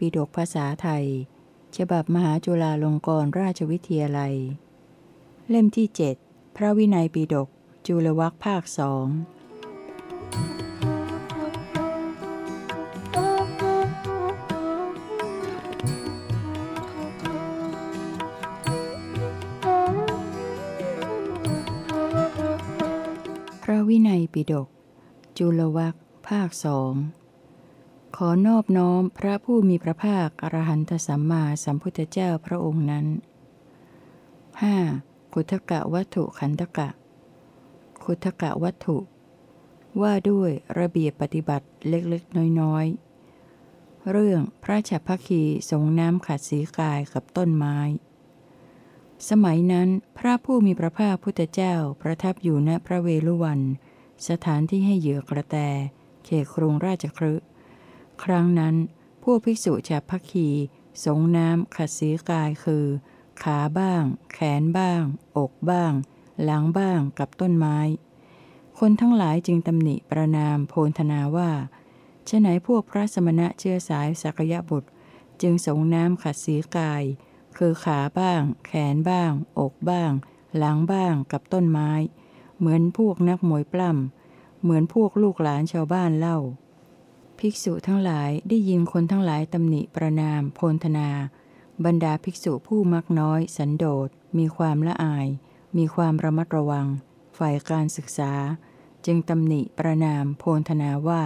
ปิฎกภาษาไทย ฉบับมหาจุฬาลงกรณราชวิทยาลัย เล่มที่เจ็ดพระวินัยปิฎกจุลวักภาคสองพระวินัยปิฎกจุลวักภาคสอง ขอนอบน้อมพระผู้มีพระภาคอรหันตสัมมาสัมพุทธเจ้าพระองค์นั้น 5. คุทกะวัตถุขันธกะคุทกะวัตถุ ว่าด้วยระเบียบปฏิบัติเล็กๆ น้อยๆ เรื่องพระฉัพพคีสงน้ำขัดสีกายกับต้นไม้ สมัยนั้นพระผู้มีพระภาคพุทธเจ้าประทับอยู่ณพระเวฬุวัน สถานที่ให้เหยื่อกระแต เขตกรุงราชครื ครั้งนั้น พวกภิกษุฉับพักคีสงน้ำขัดสีกายคือ ขาบ้าง แขนบ้าง อกบ้าง หลังบ้างกับต้นไม้ คนทั้งหลายจึงตำหนิประนามโพนธนาว่าฉไหนพวกพระสมณะเชื้อสายสักยะบุตร จึงสงน้ำขัดสีกาย คือขาบ้าง แขนบ้าง อกบ้าง หลังบ้างกับต้นไม้ เหมือนพวกนักมวยปล้ำเหมือนพวกลูกหลานชาวบ้านเล่า ภิกษุทั้งหลายได้ยินคนทั้งหลายตำหนิประนาม โพนธนา บรรดาภิกษุผู้มักน้อย สันโดษ มีความละอาย มีความระมัดระวัง ฝ่ายการศึกษา จึงตำหนิประนาม โพนธนาว่า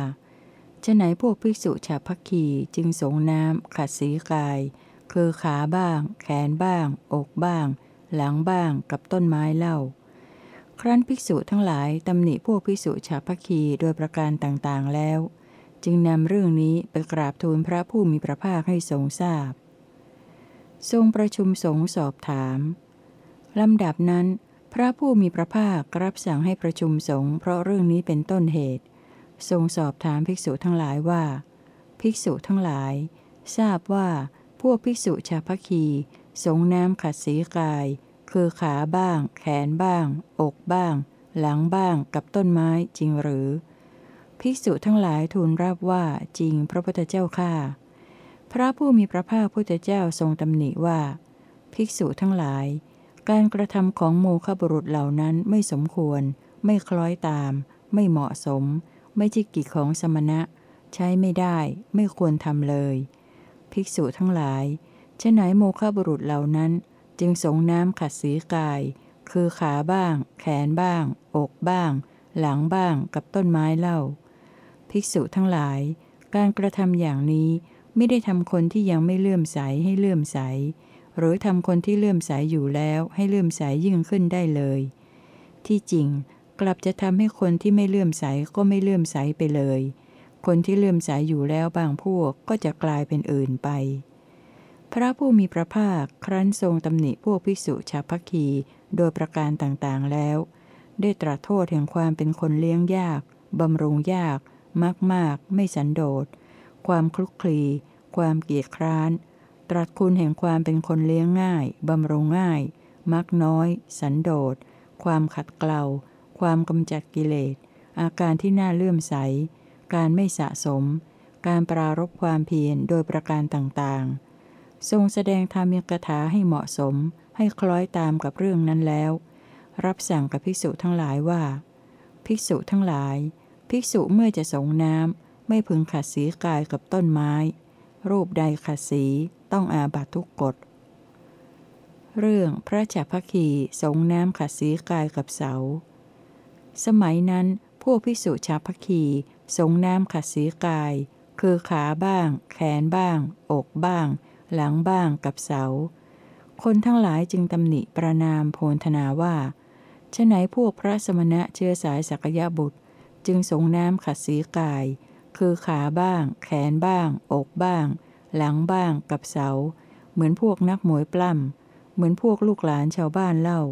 ฉะไหนพวกภิกษุชาวพักคีจึงสงน้ำขัดสีกาย คือขาบ้าง แขนบ้าง อกบ้าง หลังบ้างกับต้นไม้เล่า ครั้นภิกษุทั้งหลายตำหนิพวกภิกษุชาวพักคีโดยประการต่างๆแล้ว จึงนำเรื่องนี้ไปกราบทูลพระผู้มีพระภาคให้ทรงทราบ ทรงประชุมสงฆ์สอบถามลำดับนั้น พระผู้มีพระภาครับสั่งให้ประชุมสงฆ์เพราะเรื่องนี้เป็นต้นเหตุ ทรงสอบถามภิกษุทั้งหลายว่า ภิกษุทั้งหลาย ทราบว่าพวกภิกษุชาวพัคีสงน้ำขัดสีกาย คือขาบ้าง แขนบ้าง อกบ้าง หลังบ้างกับต้นไม้จริงหรือ ภิกษุทั้งหลายทูลรับว่าจริงพระพุทธเจ้าข้าพระผู้มีพระภาคพุทธเจ้าทรงตำหนิว่า ภิกษุทั้งหลาย การกระทำของโมฆะบุรุษเหล่านั้นไม่สมควร ไม่คล้อยตาม ไม่เหมาะสม ไม่ใช่กิจของสมณะ ใช้ไม่ได้ ไม่ควรทำเลย ภิกษุทั้งหลายฉะไหนโมฆะบุรุษเหล่านั้น จึงสงน้ำขัดสีกาย คือขาบ้าง แขนบ้าง อกบ้าง หลังบ้างกับต้นไม้เล่า ภิกษุทั้งหลาย การกระทำอย่างนี้ไม่ได้ทำคนที่ยังไม่เลื่อมใสให้เลื่อมใส หรือทำคนที่เลื่อมใสอยู่แล้วให้เลื่อมใสยิ่งขึ้นได้เลย ที่จริงกลับจะทำให้คนที่ไม่เลื่อมใสก็ไม่เลื่อมใสไปเลย คนที่เลื่อมใสอยู่แล้วบางพวกก็จะกลายเป็นอื่นไป พระผู้มีพระภาคครั้นทรงตำหนิพวกภิกษุชาวพัคีโดยประการต่างๆแล้ว ได้ตรัสโทษแห่งความเป็นคนเลี้ยงยากบำรุงยาก มากมากไม่สันโดษ ความคลุกคลี ความเกียจคร้าน ตรัสคุณแห่งความเป็นคนเลี้ยงง่าย บำรุงง่าย มักน้อย สันโดษ ความขัดเกลา ความกำจัดกิเลส อาการที่น่าเลื่อมใส การไม่สะสม การปรารบความเพียรโดยประการต่างๆ ทรงแสดงธรรมยกถาให้เหมาะสม ให้คล้อยตามกับเรื่องนั้นแล้ว รับสั่งกับภิกษุทั้งหลายว่า ภิกษุทั้งหลาย ภิกษุเมื่อจะสงน้ำไม่พึงขัดสีกายกับต้นไม้ รูปใดขัดสีต้องอาบัตทุกกฎ เรื่องพระจักพคีสงน้ำขัดสีกายกับเสา สมัยนั้นพวกภิกษุชาพคีสงน้ำขัดสีกาย คือขาบ้าง แขนบ้าง อกบ้าง หลังบ้างกับเสา คนทั้งหลายจึงตำหนิประนามโพนธนาว่าฉะไหนพวกพระสมณะเชื้อสายสักยะบุตร จึงสงน้ำขัดสีกาย คือขาบ้าง แขนบ้าง อกบ้าง หลังบ้างกับเสา เหมือนพวกนักมวยปล้ำ เหมือนพวกลูกหลานชาวบ้านเล่า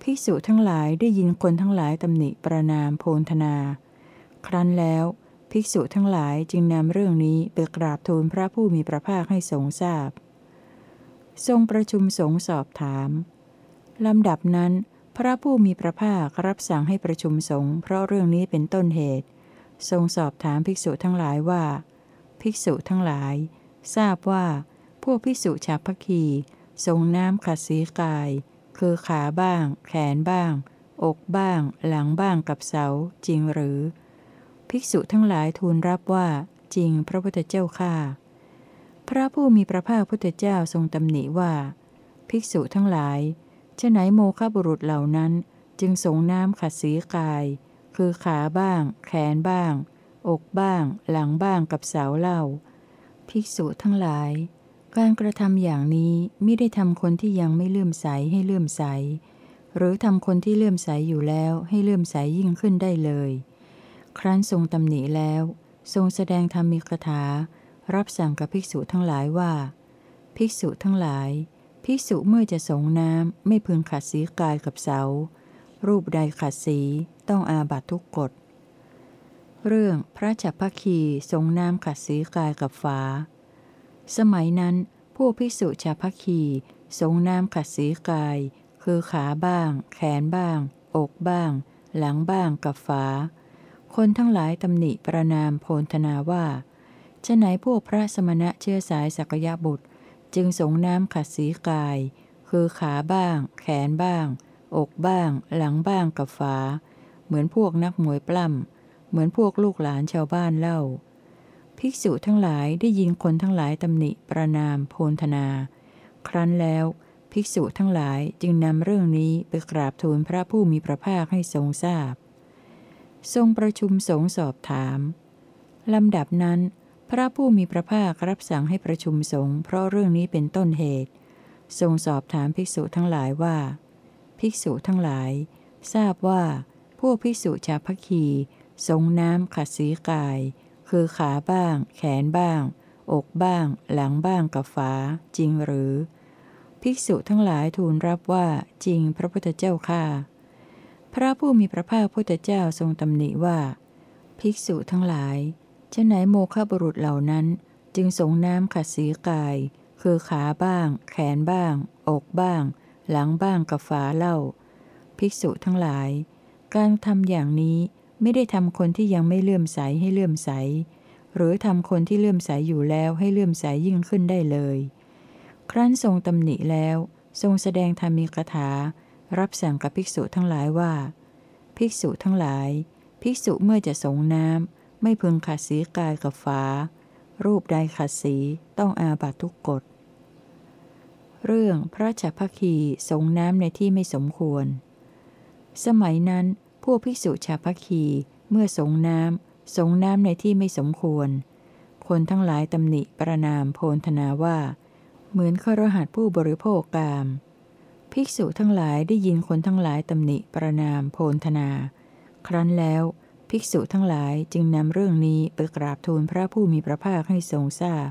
ภิกษุทั้งหลายได้ยินคนทั้งหลายตำหนิประนามโพนธนา ครั้นแล้วภิกษุทั้งหลายจึงนำเรื่องนี้ไปกราบทูลพระผู้มีพระภาคให้ทรงทราบ ทรงประชุมสงสอบถามลำดับนั้น พระผู้มีพระภาครับสั่งให้ประชุมสงฆ์เพราะเรื่องนี้เป็นต้นเหตุ ทรงสอบถามภิกษุทั้งหลายว่า ภิกษุทั้งหลาย ทราบว่า พวกภิกษุชาวพัคีทรงน้ำขัดสีกาย คือขาบ้าง แขนบ้าง อกบ้าง หลังบ้างกับเสาจริงหรือ ภิกษุทั้งหลายทูลรับว่า จริงพระพุทธเจ้าข้าพระผู้มีพระภาคพุทธเจ้าทรงตำหนิว่า ภิกษุทั้งหลาย ฉไหนโมฆะบุรุษเหล่านั้น จึงสงน้ำขัดสีกาย คือขาบ้าง แขนบ้าง อกบ้าง หลังบ้างกับเสาเล่า ภิกษุทั้งหลาย การกระทำอย่างนี้ไม่ได้ทำคนที่ยังไม่เลื่อมใสให้เลื่อมใส หรือทำคนที่เลื่อมใสอยู่แล้วให้เลื่อมใสยิ่งขึ้นได้เลย ครั้นทรงตำหนิแล้ว ทรงแสดงธรรมีคถา รับสั่งกับภิกษุทั้งหลายว่า ภิกษุทั้งหลาย ภิกษุเมื่อจะสงน้ำไม่พึงขัดสีกายกับเสา รูปใดขัดสีต้องอาบัตทุกกฎ เรื่องพระจักพคีสงน้ำขัดสีกายกับฝา สมัยนั้นพวกภิกษุชาพคีสงน้ำขัดสีกาย คือขาบ้าง แขนบ้าง อกบ้าง หลังบ้างกับฝา คนทั้งหลายตำหนิประนามโพนธนาว่าจะไหนพวกพระสมณะเชื่อสายสักยะบุตร จึงสงน้ำขัดสีกาย คือขาบ้าง แขนบ้าง อกบ้าง หลังบ้างกับฝา เหมือนพวกนักมวยปล้ำเหมือนพวกลูกหลานชาวบ้านเล่า ภิกษุทั้งหลายได้ยินคนทั้งหลายตำหนิประนามโพนธนา ครั้นแล้ว ภิกษุทั้งหลายจึงนำเรื่องนี้ไปกราบทูลพระผู้มีพระภาคให้ทรงทราบ ทรงประชุมสงสอบถามลำดับนั้น พระผู้มีพระภาครับสั่งให้ประชุมสงฆ์เพราะเรื่องนี้เป็นต้นเหตุ ทรงสอบถามภิกษุทั้งหลายว่า ภิกษุทั้งหลาย ทราบว่า พวกภิกษุชาพคีสงน้ำขัดสีกาย คือขาบ้าง แขนบ้าง อกบ้าง หลังบ้างกับฝา จริงหรือ ภิกษุทั้งหลายทูลรับว่าจริงพระพุทธเจ้าข้าพระผู้มีพระภาคพุทธเจ้าทรงตำหนิว่า ภิกษุทั้งหลาย จะไหนโมฆะบุรุษเหล่านั้น จึงสงน้ำขัดสีกาย คือขาบ้าง แขนบ้าง อกบ้าง หลังบ้างกับฝาเล่า ภิกษุทั้งหลาย การทำอย่างนี้ไม่ได้ทำคนที่ยังไม่เลื่อมใสให้เลื่อมใส หรือทำคนที่เลื่อมใสอยู่แล้วให้เลื่อมใสยิ่งขึ้นได้เลย ครั้นทรงตำหนิแล้ว ทรงแสดงธรรมีกถา รับสั่งกับภิกษุทั้งหลายว่า ภิกษุทั้งหลาย ภิกษุเมื่อจะสงน้ำ ไม่พึงขัดสีกายกับฟ้า รูปใดขัดสีต้องอาบัตทุกกฎ เรื่องพระจัพคีสงน้ำในที่ไม่สมควร สมัยนั้นพวกภิกษุชาพคีเมื่อสงน้ำสงน้ำในที่ไม่สมควร คนทั้งหลายตำหนิประนามโพนธนาว่า เหมือนขรหัสผู้บริโภคกาม ภิกษุทั้งหลายได้ยินคนทั้งหลายตำหนิประนามโพนธนา ครั้นแล้ว ภิกษุทั้งหลายจึงนำเรื่องนี้ไปกราบทูลพระผู้มีพระภาคให้ทรงทราบ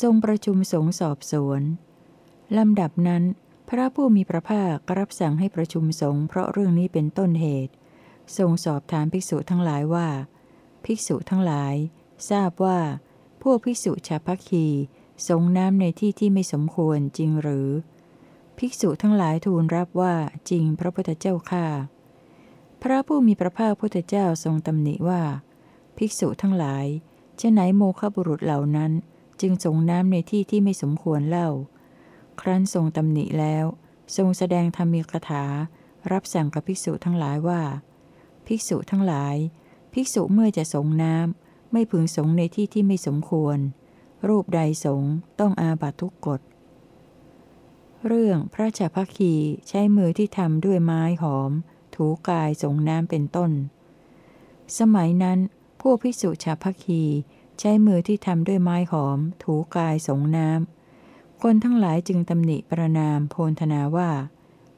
ทรงประชุมสงสอบสวนลำดับนั้น พระผู้มีพระภาครับสั่งให้ประชุมสงเพราะเรื่องนี้เป็นต้นเหตุ ทรงสอบถามภิกษุทั้งหลายว่า ภิกษุทั้งหลาย ทราบว่า พวกภิกษุชาพัคีสงน้ำในที่ที่ไม่สมควรจริงหรือ ภิกษุทั้งหลายทูลรับว่าจริงพระพุทธเจ้าข้า พระผู้มีพระภาคพุทธเจ้าทรงตำหนิว่า ภิกษุทั้งหลายจะไหนโมฆะบุรุษเหล่านั้น จึงส่งน้ำในที่ที่ไม่สมควรเล่า ครั้นทรงตำหนิแล้ว ทรงแสดงธรรมีกถา รับสั่งกับภิกษุทั้งหลายว่า ภิกษุทั้งหลาย ภิกษุเมื่อจะสงน้ำไม่พึงสงในที่ที่ไม่สมควร รูปใดสงต้องอาบัตทุกกฎเรื่องพระจัพคีใช้มือที่ทำด้วยไม้หอม ถูกายสงน้ำเป็นต้น สมัยนั้น พวกภิกษุฉัพคีใช้มือที่ทำด้วยไม้หอม ถูกายสงน้ำ คนทั้งหลายจึงตำหนิประนามโพนธนาว่า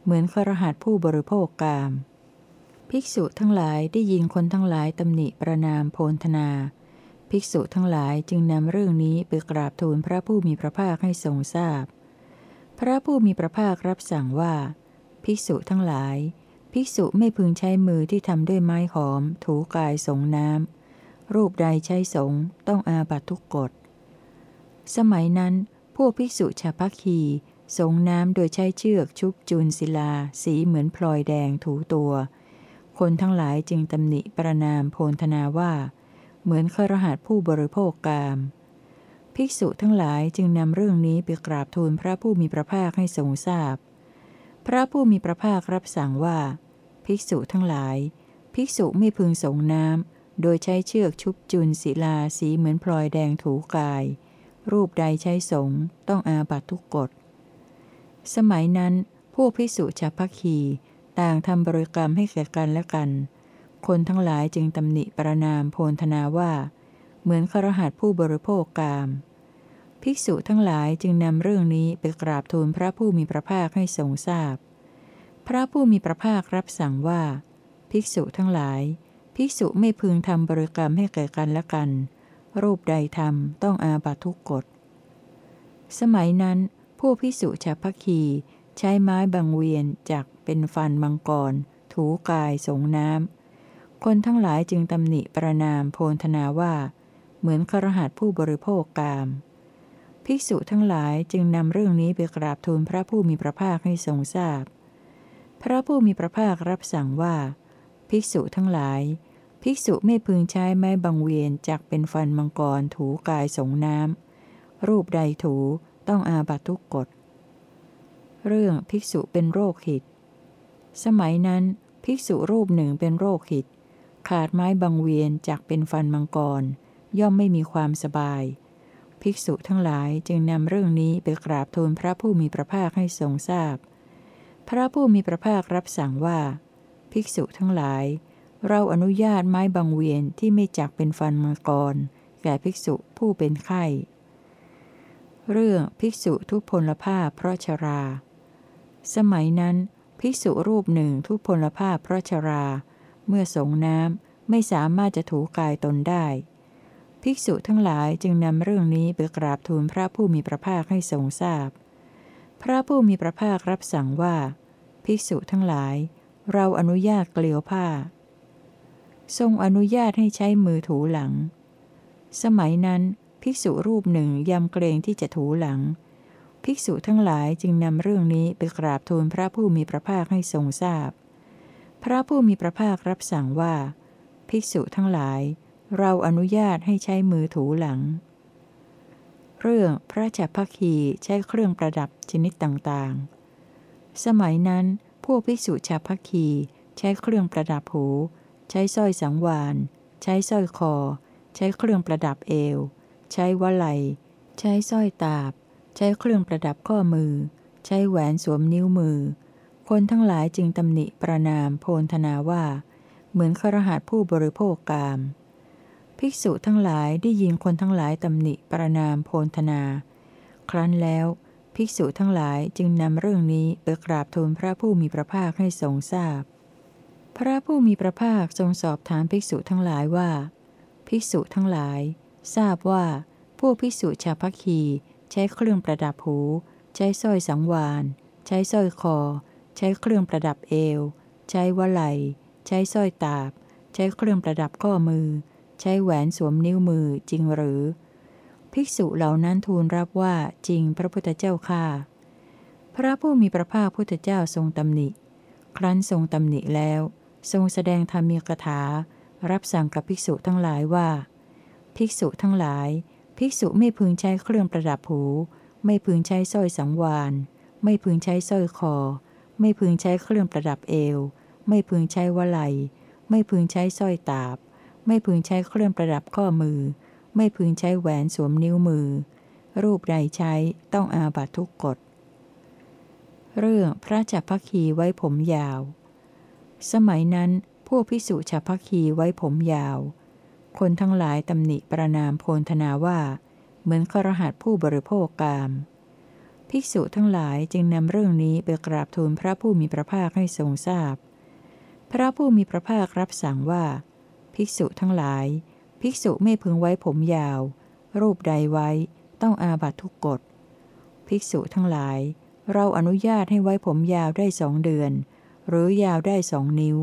เหมือนครหัสผู้บริโภคกาม ภิกษุทั้งหลายได้ยินคนทั้งหลายตำหนิประนามโพนธนาภิกษุทั้งหลายจึงนำเรื่องนี้ไปกราบทูลพระผู้มีพระภาคให้ทรงทราบพพระผู้มีพระภาครับสั่งว่า ภิกษุทั้งหลาย ภิกษุไม่พึงใช้มือที่ทำด้วยไม้หอม ถูกายสงน้ำ รูปใดใช้สงต้องอาบัตทุกกฎ สมัยนั้น พวกภิกษุชาพักคีสงน้ำโดยใช้เชือกชุบจูนศิลา สีเหมือนพลอยแดงถูตัว คนทั้งหลายจึงตำหนิประนามโพนธนาว่า เหมือนครหัสผู้บริโภคกาม ภิกษุทั้งหลายจึงนำเรื่องนี้ไปกราบทูลพระผู้มีพระภาคให้ทรงทราบพ พระผู้มีพระภาครับสั่งว่า ภิกษุทั้งหลาย ภิกษุไม่พึงสงน้ำโดยใช้เชือกชุบจุนศิลาสีเหมือนพลอยแดงถูกาย รูปใดใช้สงต้องอาบัตทุกกฎ สมัยนั้น พวกพิสุชาวพัคีต่างทำบริกรรมให้แก่กันและกัน คนทั้งหลายจึงตำหนิประนามโพนธนาว่า เหมือนครหัสผู้บริโภคกาม ภิกษุทั้งหลายจึงนำเรื่องนี้ไปกราบทูลพระผู้มีพระภาคให้ทรงทราบพพระผู้มีพระภาครับสั่งว่า ภิกษุทั้งหลาย ภิกษุไม่พึงทำบริกรรมให้แก่กันและกัน รูปใดทำต้องอาบัตทุกกฎ สมัยนั้น ผู้พิสุชาวพัคีใช้ไม้บางเวียนจากเป็นฟันมังกร ถูกายสงน้ำ คนทั้งหลายจึงตำหนิประนามโพนธนาว่า เหมือนครหัสผู้บริโภคกาม ภิกษุทั้งหลายจึงนำเรื่องนี้ไปกราบทูลพระผู้มีพระภาคให้ทรงทราบพพระผู้มีพระภาครับสั่งว่า ภิกษุทั้งหลาย ภิกษุไม่พึงใช้ไม้บางเวียนจากเป็นฟันมังกรถูกายสงน้ำรูปใดถูต้องอาบัตทุกกฎ เรื่องภิกษุเป็นโรคหิต สมัยนั้น ภิกษุรูปหนึ่งเป็นโรคหิต ขาดไม้บางเวียนจากเป็นฟันมังกร ย่อมไม่มีความสบาย ภิกษุทั้งหลายจึงนำเรื่องนี้ไปกราบทูลพระผู้มีพระภาคให้ทรงทราบพพระผู้มีพระภาครับสั่งว่า ภิกษุทั้งหลาย เราอนุญาตไม้บางเวียนที่ไม่จักเป็นฟันมังกรแก่ภิกษุผู้เป็นไข้ เรื่องภิกษุทุพพลภาพเพราะชรา สมัยนั้น ภิกษุรูปหนึ่งทุพพลภาพเพราะชรา เมื่อสงน้ำไม่สามารถจะถูกายตนได้ ภิกษุทั้งหลายจึงนำเรื่องนี้ไปกราบทูลพระผู้มีพระภาคให้ทรงทราบพพระผู้มีพระภาครับสั่งว่า ภิกษุทั้งหลาย เราอนุญาตเกลียวผ้า ทรงอนุญาตให้ใช้มือถูหลัง สมัยนั้นภิกษุรูปหนึ่งยำเกรงที่จะถูหลัง ภิกษุทั้งหลายจึงนำเรื่องนี้ไปกราบทูลพระผู้มีพระภาคให้ทรงทราบพพระผู้มีพระภาครับสั่งว่า ภิกษุทั้งหลาย เราอนุญาตให้ใช้มือถูหลัง เรื่องพระจักพคีใช้เครื่องประดับชนิดต่างๆ สมัยนั้นพวกภิกษุชาพัคีใช้เครื่องประดับหู ใช้สร้อยสังวาน ใช้สร้อยคอ ใช้เครื่องประดับเอว ใช้วลัย ใช้สร้อยตาบ ใช้เครื่องประดับข้อมือ ใช้แหวนสวมนิ้วมือ คนทั้งหลายจึงตำหนิประนามโพนธนาว่า เหมือนครหัสผู้บริโภคกาม ภิกษุทั้งหลายได้ยินคนทั้งหลายตำหนิประนามโพนธนา ครั้นแล้ว ภิกษุทั้งหลายจึงนำเรื่องนี้ไปกราบทูลพระผู้มีพระภาคให้ทรงทราบพพระผู้มีพระภาคทรงสอบถามภิกษุทั้งหลายว่า ภิกษุทั้งหลาย ทราบว่าผู้พิสุชาวพัคีใช้เครื่องประดับหู ใช้สร้อยสังวานใช้สร้อยคอ ใช้เครื่องประดับเอว ใช้วลัยใช้สร้อยตาบ ใช้เครื่องประดับข้อมือ ใช้แหวนสวมนิ้วมือจริงหรือ ภิกษุเหล่านั้นทูลรับว่าจริงพระพุทธเจ้าค่าพระผู้มีพระภาคพุทธเจ้าทรงตำหนิ ครั้นทรงตำหนิแล้ว ทรงแสดงธรรมีกถา รับสั่งกับภิกษุทั้งหลายว่า ภิกษุทั้งหลาย ภิกษุไม่พึงใช้เครื่องประดับหู ไม่พึงใช้สร้อยสังวาน ไม่พึงใช้สร้อยคอ ไม่พึงใช้เครื่องประดับเอว ไม่พึงใช้วลัย ไม่พึงใช้สร้อยตาบ ไม่พึงใช้เครื่องประดับข้อมือ ไม่พึงใช้แหวนสวมนิ้วมือ รูปใดใช้ต้องอาบัตทุกกฎ เรื่องพระจักพคีไว้ผมยาว สมัยนั้นพวกพิสุจักพคีไว้ผมยาว คนทั้งหลายตำหนิประนามโพนธนาว่า เหมือนครหัสผู้บริโภคกามภิกษุทั้งหลายจึงนำเรื่องนี้ไปกราบทูลพระผู้มีพระภาคให้ทรงทราบพพระผู้มีพระภาครับสั่งว่า ภิกษุทั้งหลาย ภิกษุไม่พึงไว้ผมยาว รูปใดไว้ ต้องอาบัตทุกกฎ ภิกษุทั้งหลาย เราอนุญาตให้ไว้ผมยาวได้สองเดือน หรือยาวได้สองนิ้ว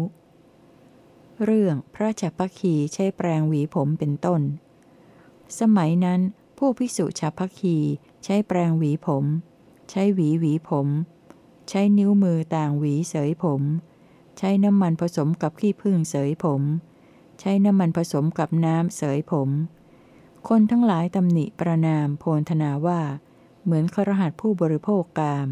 เรื่องพระจัปคีใช้แปรงหวีผมเป็นต้น สมัยนั้น ผู้ภิกษุฉับพัคีใช้แปรงหวีผม ใช้หวีหวีผม ใช้นิ้วมือต่างหวีเสยผม ใช้น้ำมันผสมกับขี้ผึ้งเสยผม ใช้น้ำมันผสมกับน้ำเสยผม คนทั้งหลายตำหนิประนามโพนธนาว่า เหมือนครหัสผู้บริโภคกาม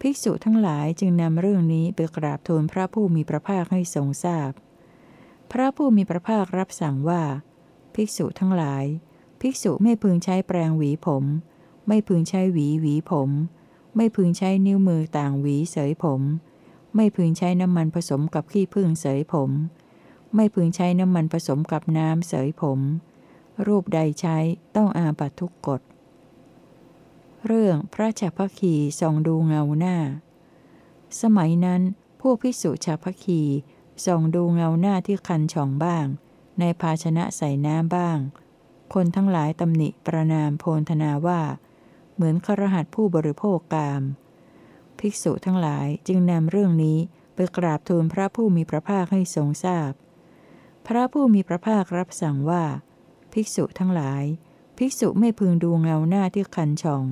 ภิกษุทั้งหลายจึงนำเรื่องนี้ไปกราบทูลพระผู้มีพระภาคให้ทรงทราบพพระผู้มีพระภาครับสั่งว่า ภิกษุทั้งหลาย ภิกษุไม่พึงใช้แปรงหวีผม ไม่พึงใช้หวีหวีผม ไม่พึงใช้นิ้วมือต่างหวีเสยผม ไม่พึงใช้น้ำมันผสมกับขี้ผึ้งเสยผม ไม่พึงใช้น้ำมันผสมกับน้ำเสยผม รูปใดใช้ต้องอาบัตทุกกฎ เรื่องพระฉัพคีส่องดูเงาหน้า สมัยนั้นพวกภิกษุฉัพพคีส่องดูเงาหน้าที่คันช่องบ้าง ในภาชนะใส่น้ำบ้าง คนทั้งหลายตำหนิประนามโพนธนาว่า เหมือนครหัสผู้บริโภคกาม ภิกษุทั้งหลายจึงนำเรื่องนี้ไปกราบทูลพระผู้มีพระภาคให้ทรงทราบ พระผู้มีพระภาครับสั่งว่า ภิกษุทั้งหลาย ภิกษุไม่พึงดูเงาหน้าที่คันช่อง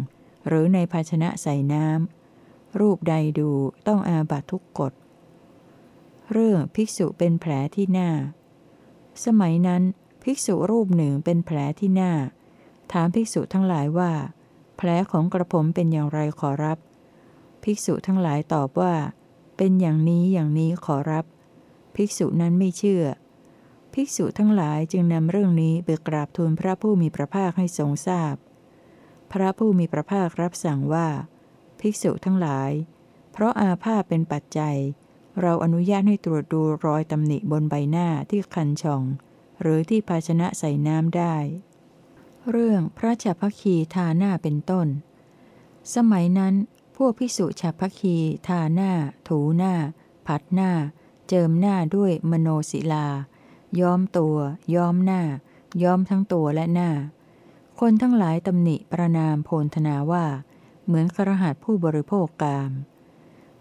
หรือในภาชนะใส่น้ำ รูปใดดูต้องอาบัตทุกกฎ เรื่องภิกษุเป็นแผลที่หน้า สมัยนั้น ภิกษุรูปหนึ่งเป็นแผลที่หน้า ถามภิกษุทั้งหลายว่า แผลของกระผมเป็นอย่างไรขอรับ ภิกษุทั้งหลายตอบว่า เป็นอย่างนี้อย่างนี้ขอรับ ภิกษุนั้นไม่เชื่อ ภิกษุทั้งหลายจึงนำเรื่องนี้ไปกราบทูลพระผู้มีพระภาคให้ทรงทราบพพระผู้มีพระภาครับสั่งว่า ภิกษุทั้งหลาย เพราะอาพาธเป็นปัจจัย เราอนุญาตให้ตรวจดูรอยตำหนิบนใบหน้าที่คันช่อง หรือที่ภาชนะใส่น้ำได้ เรื่องพระฉัพคีทาหน้าเป็นต้น สมัยนั้น พวกพิสุฉัพพคีทาหน้า ถูหน้า ผัดหน้า เจิมหน้าด้วยมโนศิลา ย้อมตัว ย้อมหน้า ย้อมทั้งตัวและหน้า คนทั้งหลายตำหนิประนามโพนธนาว่า เหมือนครหัสผู้บริโภคกาม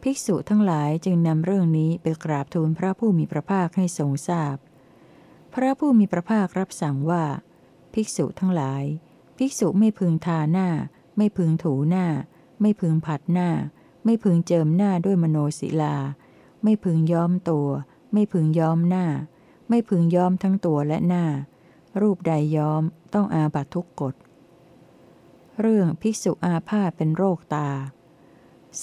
ภิกษุทั้งหลายจึงนำเรื่องนี้ไปกราบทูลพระผู้มีพระภาคให้ทรงทราบพพระผู้มีพระภาครับสั่งว่า ภิกษุทั้งหลาย ภิกษุไม่พึงทาหน้า ไม่พึงถูหน้า ไม่พึงผัดหน้า ไม่พึงเจิมหน้าด้วยมโนศิลา ไม่พึงย้อมตัว ไม่พึงย้อมหน้า ไม่พึงย้อมทั้งตัวและหน้า รูปใดย้อมต้องอาบัตทุกกฎ เรื่องภิกษุอาพาธเป็นโรคตา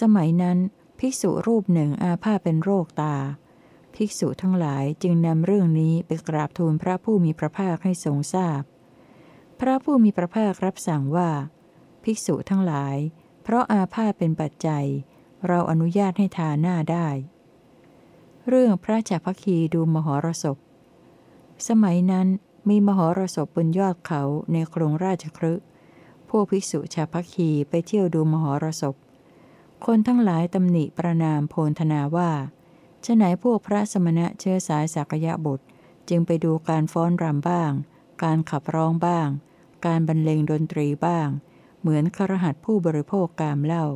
สมัยนั้นภิกษุรูปหนึ่งอาพาธเป็นโรคตา ภิกษุทั้งหลายจึงนำเรื่องนี้ไปกราบทูลพระผู้มีพระภาคให้ทรงทราบพพระผู้มีพระภาครับสั่งว่า ภิกษุทั้งหลาย เพราะอาพาธเป็นปัจจัย เราอนุญาตให้ทาหน้าได้ เรื่องพระจักพคีดูมหรสพ สมัยนั้นมีมหรสพบนยอดเขาในกรุงราชครึพวกภิกษุชาวพัคีไปเที่ยวดูมหรสพ คนทั้งหลายตำหนิประนามโพนธนาว่าฉไหนพวกพระสมณะเชื้อสายสักยะบุตร จึงไปดูการฟ้อนรำบ้าง การขับร้องบ้าง การบรรเลงดนตรีบ้าง เหมือนครหัสผู้บริโภคกามเล่า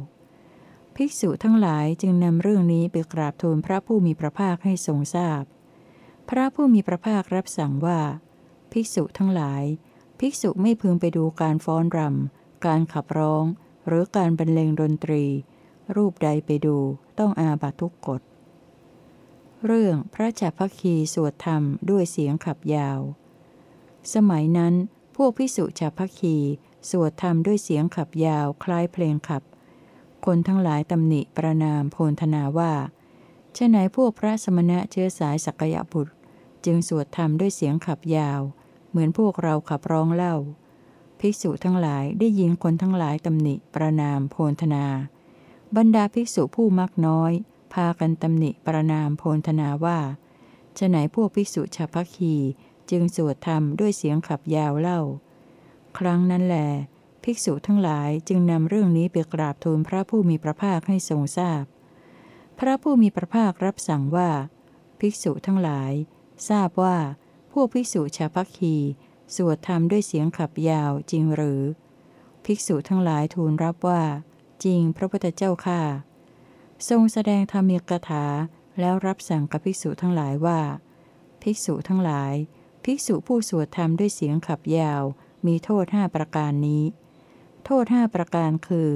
ภิกษุทั้งหลายจึงนำเรื่องนี้ไปกราบทูลพระผู้มีพระภาคให้ทรงทราบพ พระผู้มีพระภาครับสั่งว่า ภิกษุทั้งหลาย ภิกษุไม่พึงไปดูการฟ้อนรำ การขับร้อง หรือการบรรเลงดนตรี รูปใดไปดูต้องอาบัตทุกกฎ เรื่องพระจักพคีสวดธรรมด้วยเสียงขับยาว สมัยนั้น พวกพิสุจักพคีสวดธรรมด้วยเสียงขับยาวคล้ายเพลงขับ คนทั้งหลายตำหนิประนามโพนธนาว่าชะไหนพวกพระสมณะเชื้อสายสักยะบุตร จึงสวดธรรมด้วยเสียงขับยาว เหมือนพวกเราขับร้องเล่า ภิกษุทั้งหลายได้ยินคนทั้งหลายตำหนิประนามโพนธนา บรรดาภิกษุผู้มักน้อย พากันตำหนิประนามโพนธนาว่าจะไหนพวกภิกษุชาวพัคีจึงสวดธรรมด้วยเสียงขับยาวเล่า ครั้งนั้นแหลภิกษุทั้งหลายจึงนำเรื่องนี้ไปกราบทูลพระผู้มีพระภาคให้ทรงทราบพพระผู้มีพระภาครับสั่งว่า ภิกษุทั้งหลาย ทราบว่า พวกภิกษุชาพักคีสวดธรรมด้วยเสียงขับยาวจริงหรือ ภิกษุทั้งหลายทูลรับว่า จริงพระพุทธเจ้าข้าทรงแสดงธรรมีกถาแล้วรับสั่งกับภิกษุทั้งหลายว่า ภิกษุทั้งหลาย ภิกษุผู้สวดธรรมด้วยเสียงขับยาว มีโทษห้าประการนี้ โทษห้าประการคือ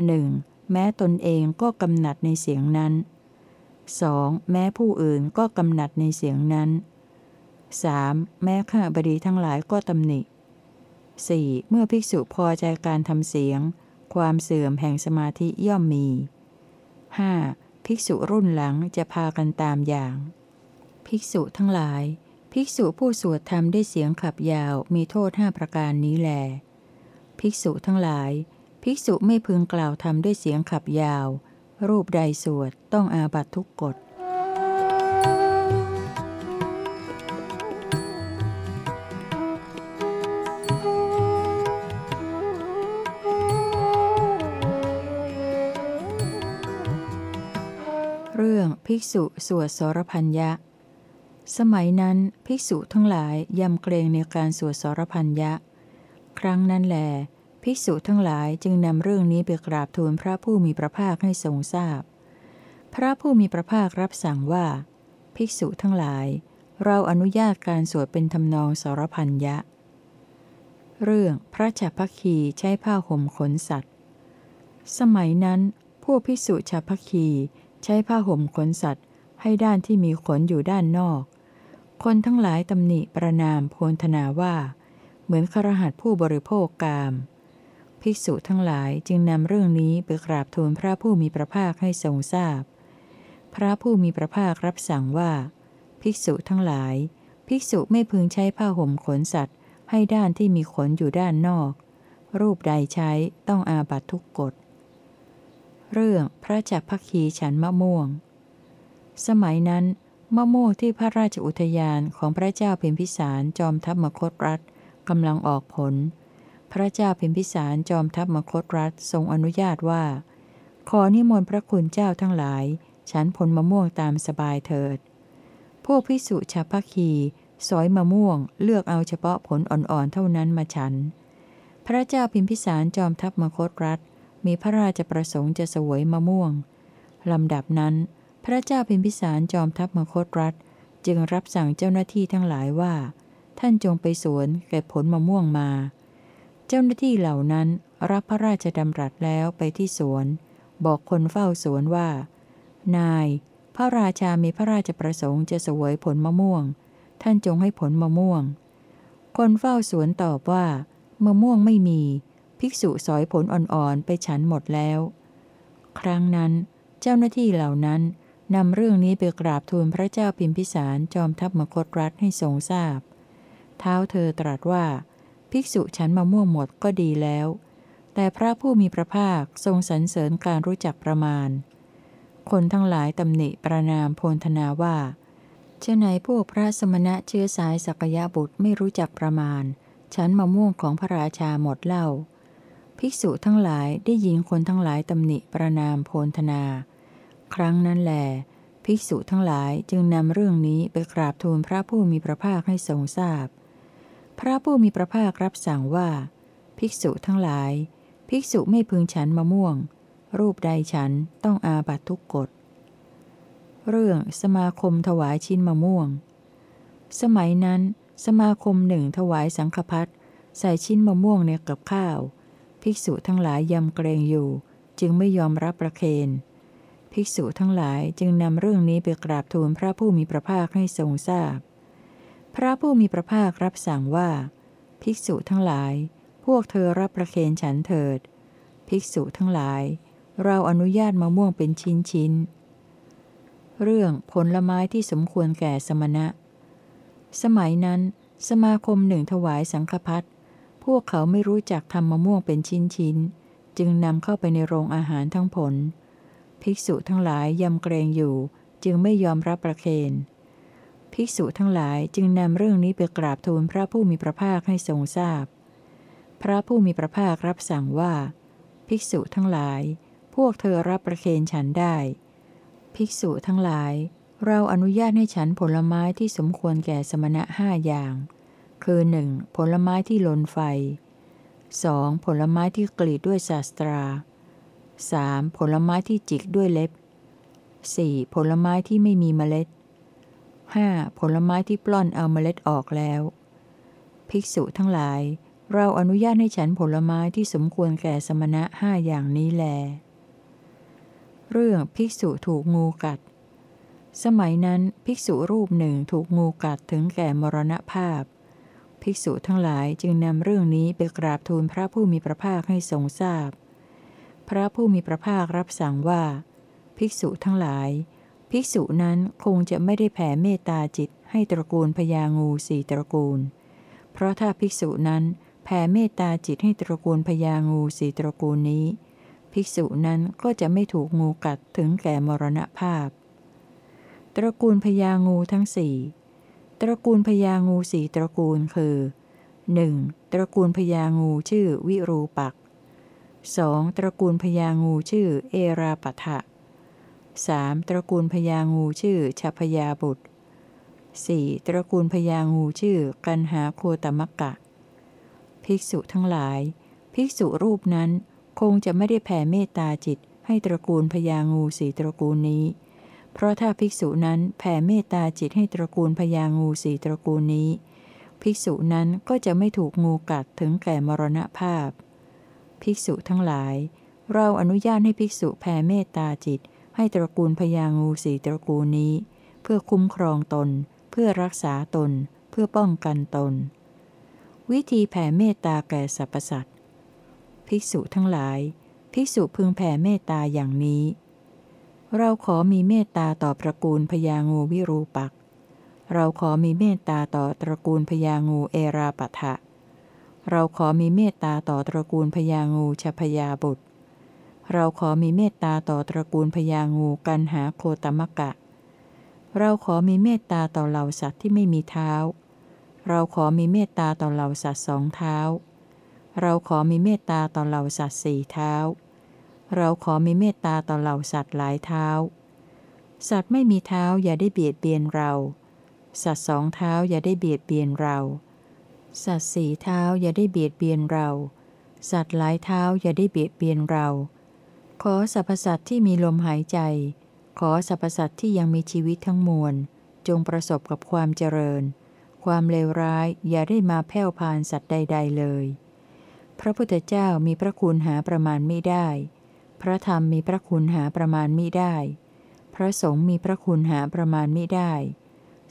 1. แม้ตนเองก็กำหนัดในเสียงนั้น 2. แม้ผู้อื่นก็กำหนัดในเสียงนั้น 3. แม้ข้าบดีทั้งหลายก็ตำหนิ 4. เมื่อภิกษุพอใจการทำเสียง ความเสื่อมแห่งสมาธิย่อมมี 5. ภิกษุรุ่นหลังจะพากันตามอย่าง ภิกษุทั้งหลาย ภิกษุผู้สวดธรรมได้เสียงขับยาวมีโทษห้าประการนี้แล ภิกษุทั้งหลาย ภิกษุไม่พึงกล่าวธรรมด้วยเสียงขับยาว รูปใดสวดต้องอาบัตทุกกฎเรื่องภิกษุสวดสรพัญญะ สมัยนั้นภิกษุทั้งหลายยำเกรงในการสวดสรพัญญะ ครั้งนั้นแหล ภิกษุทั้งหลายจึงนำเรื่องนี้ไปกราบทูลพระผู้มีพระภาคให้ทรงทราบพพระผู้มีพระภาครับสั่งว่า ภิกษุทั้งหลาย เราอนุญาตการสวดเป็นทำนองสารพัญญะเรื่องพระฉัพพคีใช้ผ้าห่มขนสัตว์ สมัยนั้น พวกภิกษุฉัพพคีใช้ผ้าห่มขนสัตว์ ให้ด้านที่มีขนอยู่ด้านนอก คนทั้งหลายตำหนิประนามโพลธนาว่า เหมือนครหัสผู้บริโภคกาม ภิกษุทั้งหลายจึงนำเรื่องนี้ไปกราบทูลพระผู้มีพระภาคให้ทรงทราบพพระผู้มีพระภาครับสั่งว่า ภิกษุทั้งหลาย ภิกษุไม่พึงใช้ผ้าห่มขนสัตว์ ให้ด้านที่มีขนอยู่ด้านนอก รูปใดใช้ต้องอาบัตทุกกฎ เรื่องพระจักพักคีฉันมะม่วง สมัยนั้นมะม่วงที่พระราชอุทยานของพระเจ้าพ็ญพิสารจอมทัพมคตรัฐกำลังออกผล พระเจ้าพ็ญพิสารจอมทัพมคตรัฐทรงอนุญาตว่า ขอนิมนต์พระคุณเจ้าทั้งหลาย ฉันผลมะม่วงตามสบายเถิด พวกพิสุชาพักคีสอยมะม่วงเลือกเอาเฉพาะผลอ่อนๆเท่านั้นมาฉัน พระเจ้าพิมพิสารจอมทัพมคตรัฐ มีพระราชประสงค์จะสวยมะม่วงลำดับนั้น พระเจ้าพิมพิสารจอมทัพมคตรัฐ จึงรับสั่งเจ้าหน้าที่ทั้งหลายว่า ท่านจงไปสวนเก็บผลมะม่วงมา เจ้าหน้าที่เหล่านั้นรับพระราชดำรัสแล้วไปที่สวน บอกคนเฝ้าสวนว่า นาย พระราชามีพระราชประสงค์จะสวยผลมะม่วง ท่านจงให้ผลมะม่วง คนเฝ้าสวนตอบว่ามะม่วงไม่มี ภิกษุสอยผลอ่อนๆไปฉันหมดแล้ว ครั้งนั้น เจ้าหน้าที่เหล่านั้นนำเรื่องนี้ไปกราบทูลพระเจ้าพิมพิสารจอมทัพมคตรัฐให้ทรงทราบ เท้าเธอตรัสว่า ภิกษุฉันมาม่วงหมดก็ดีแล้ว แต่พระผู้มีพระภาคทรงสรรเสริญการรู้จักประมาณ คนทั้งหลายตำหนิประนามโพลธนาว่าเช่นไหนพวกพระสมณะเชื้อสายสักยะบุตรไม่รู้จักประมาณ ฉันมะม่วงของพระราชาหมดเล่า ภิกษุทั้งหลายได้ยินคนทั้งหลายตำหนิประนามโพลธนา ครั้งนั้นแหลภิกษุทั้งหลายจึงนำเรื่องนี้ไปกราบทูลพระผู้มีพระภาคให้ทรงทราบพ พระผู้มีพระภาครับสั่งว่า ภิกษุทั้งหลาย ภิกษุไม่พึงฉันมะม่วง รูปใดฉันต้องอาบัตทุกกฎ เรื่องสมาคมถวายชิ้นมะม่วง สมัยนั้น สมาคมหนึ่งถวายสังฆพัดใส่ชิ้นมะม่วงในกับข้าว ภิกษุทั้งหลายยำเกรงอยู่ จึงไม่ยอมรับประเคนภิกษุทั้งหลายจึงนำเรื่องนี้ไปกราบทูลพระผู้มีพระภาคให้ทรงทราบ พระผู้มีพระภาครับสั่งว่า ภิกษุทั้งหลาย พวกเธอรับประเคนฉันเถิด ภิกษุทั้งหลาย เราอนุญาตมะม่วงเป็นชิ้นชิ้น เรื่องผลไม้ที่สมควรแก่สมณะ สมัยนั้น สมาคมหนึ่งถวายสังฆพัฒพวกเขาไม่รู้จักทำมะม่วงเป็นชิ้นชิ้น จึงนำเข้าไปในโรงอาหารทั้งผล ภิกษุทั้งหลายยำเกรงอยู่ จึงไม่ยอมรับประเคน ภิกษุทั้งหลายจึงนำเรื่องนี้ไปกราบทูลพระผู้มีพระภาคให้ทรงทราบพพระผู้มีพระภาครับสั่งว่า ภิกษุทั้งหลาย พวกเธอรับประเคนฉันได้ ภิกษุทั้งหลาย เราอนุญาตให้ฉันผลไม้ที่สมควรแก่สมณะห้าอย่าง คือหนึ่งผลไม้ที่ลนไฟ 2. ผลไม้ที่กรีดด้วยศาสตรา 3. ผลไม้ที่จิกด้วยเล็บ 4. ผลไม้ที่ไม่มีเมล็ด 5. ผลไม้ที่ปล้อนเอาเมล็ดออกแล้ว ภิกษุทั้งหลาย เราอนุญาตให้ฉันผลไม้ที่สมควรแก่สมณะห้าอย่างนี้แล เรื่องภิกษุถูกงูกัด สมัยนั้นภิกษุรูปหนึ่งถูกงูกัดถึงแก่มรณภาพ ภิกษุทั้งหลายจึงนำเรื่องนี้ไปกราบทูลพระผู้มีพระภาคให้ทรงทราบพพระผู้มีพระภาครับสั่งว่า ภิกษุทั้งหลาย ภิกษุนั้นคงจะไม่ได้แผ่เมตตาจิตให้ตระกูลพญางูสี่ตระกูล เพราะถ้าภิกษุนั้นแผ่เมตตาจิตให้ตระกูลพญางูสี่ตระกูลนี้ ภิกษุนั้นก็จะไม่ถูกงูกัดถึงแก่มรณภาพ ตระกูลพญางูทั้งสี่ตระกูลพญางูสี่ตระกูลคือ 1. ตระกูลพญางูชื่อวิรูปัก 2. ตระกูลพญางูชื่อเอราปะทะ 3. ตระกูลพญางูชื่อชพยาบุตร 4. ตระกูลพญางูชื่อ กันหาโคตมกะ ภิกษุทั้งหลาย ภิกษุรูปนั้นคงจะไม่ได้แผ่เมตตาจิต ให้ตระกูลพญางูสี่ตระกูลนี้ เพราะถ้าภิกษุนั้นแผ่เมตตาจิตให้ตระกูลพญางูสี่ตระกูลนี้ ภิกษุนั้นก็จะไม่ถูกงูกัดถึงแก่มรณภาพ ภิกษุทั้งหลาย เราอนุญาตให้ภิกษุแผ่เมตตาจิต ให้ตระกูลพญางูสี่ตระกูลนี้ เพื่อคุ้มครองตน เพื่อรักษาตน เพื่อป้องกันตน วิธีแผ่เมตตาแก่สรรพสัตว์ภิกษุทั้งหลาย ภิกษุพึงแผ่เมตตาอย่างนี้ เราขอมีเมตตาต่อตระกูลพญางูวิรูปัก เราขอมีเมตตาต่อตระกูลพญางูเอราปะทะเราขอมีเมตตาต่อตระกูลพญางูชพยาบุตร เราขอมีเมตตาต่อตระกูลพญางูกันหาโคตมกะ เราขอมีเมตตาต่อเหล่าสัตว์ที่ไม่มีเท้า เราขอมีเมตตาต่อเหล่าสัตว์สองเท้า เราขอมีเมตตาต่อเหล่าสัตว์สี่เท้า เราขอมีเมตตาต่อเหล่าสัตว์หลายเท้า สัตว์ไม่มีเท้าอย่าได้เบียดเบียนเรา สัตว์สองเท้าอย่าได้เบียดเบียนเรา สัตว์สี่เท้าอย่าได้เบียดเบียนเรา สัตว์หลายเท้าอย่าได้เบียดเบียนเรา ขอสรรพสัตว์ที่มีลมหายใจ ขอสรรพสัตว์ที่ยังมีชีวิตทั้งมวล จงประสบกับความเจริญ ความเลวร้ายอย่าได้มาแผ่วพานสัตว์ใด ๆ เลย พระพุทธเจ้ามีพระคุณหาประมาณไม่ได้ พระธรรมมีพระคุณหาประมาณไม่ได้ พระสงฆ์มีพระคุณหาประมาณไม่ได้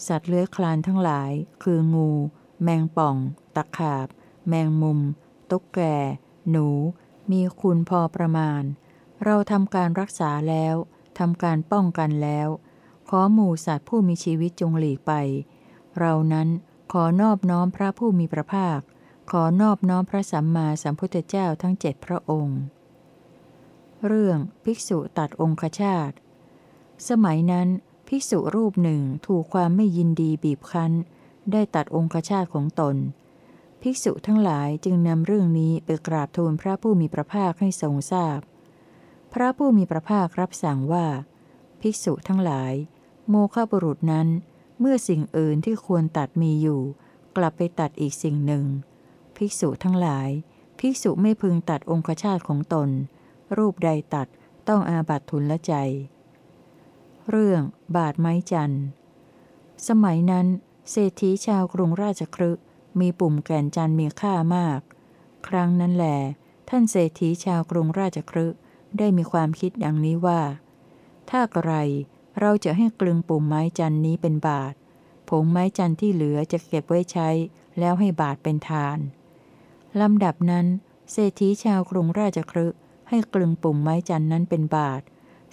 สัตว์เลื้อยคลานทั้งหลาย คืองู แมงป่อง ตะขาบ แมงมุม ตุ๊กแก หนู มีคุณพอประมาณ เราทำการรักษาแล้วทำการป้องกันแล้ว ขอหมู่สัตว์ผู้มีชีวิตจงหลีกไป เรานั้นขอนอบน้อมพระผู้มีพระภาค ขอนอบน้อมพระสัมมาสัมพุทธเจ้าทั้งเจ็ดพระองค์ เรื่องภิกษุตัดองคชาตสมัยนั้นภิกษุรูปหนึ่งถูกความไม่ยินดีบีบคั้น ได้ตัดองคชาตของตน ภิกษุทั้งหลายจึงนำเรื่องนี้ไปกราบทูลพระผู้มีพระภาคให้ทรงทราบพ พระผู้มีพระภาครับสั่งว่า ภิกษุทั้งหลาย โมฆะบุรุษนั้น เมื่อสิ่งอื่นที่ควรตัดมีอยู่ กลับไปตัดอีกสิ่งหนึ่ง ภิกษุทั้งหลาย ภิกษุไม่พึงตัดองคชาตของตน รูปใดตัดต้องอาบัตทุนละใจ เรื่อง บาทไม้จันทร์สมัยนั้น เศรษฐีชาวกรุงราชครึมีปุ่มแก่นจันทร์มีค่ามาก ครั้งนั้นแหลท่านเศรษฐีชาวกรุงราชครึ ได้มีความคิดดังนี้ว่า ถ้ากระไรเราจะให้กลึงปุ่มไม้จันนี้เป็นบาท ผงไม้จันที่เหลือจะเก็บไว้ใช้ แล้วให้บาทเป็นทาน ลำดับนั้น เศรษฐีชาวกรุงราชครึให้กลึงปุ่มไม้จันนั้นเป็นบาท